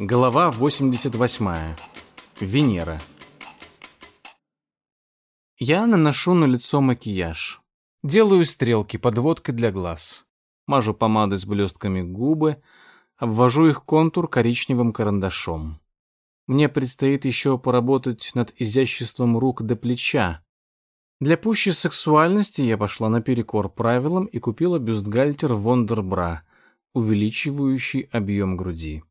Глава 88. Венера. Я наношу на лицо макияж. Делаю стрелки подводкой для глаз. Мажу помадой с блестками губы, обвожу их контур коричневым карандашом. Мне предстоит еще поработать над изяществом рук до плеча. Для пущей сексуальности я пошла наперекор правилам и купила бюстгальтер Вондербра, увеличивающий объем груди.